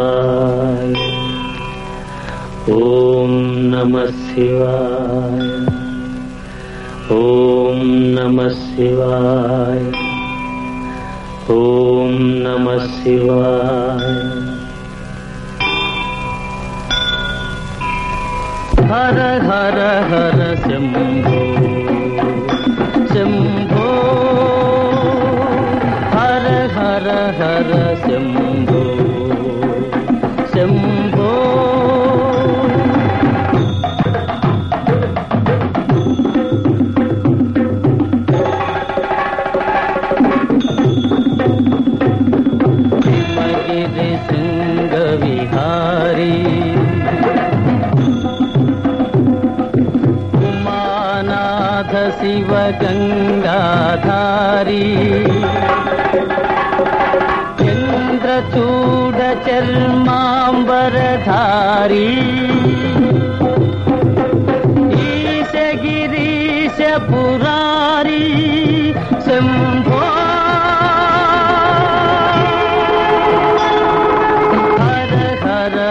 ॐ नमः शिवाय। ॐ नमः शिवाय। ॐ नमः शिवाय। हर हर हर शम्भो। शम्भो। हर हर हर शम्भो उमानाथ शिव गङ्गाधारी चन्द्रचूड चर्माम्बरधारी ईश गिरीश पुरारी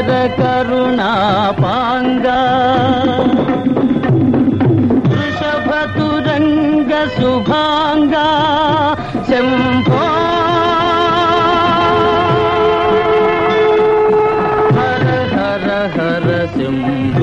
गर्वविभङ्गा भक्त शुभङ्कर करुणापाङ्गा वृषभतुरङ्ग शुभाङ्गा शम्भो हर हर हर शम्भो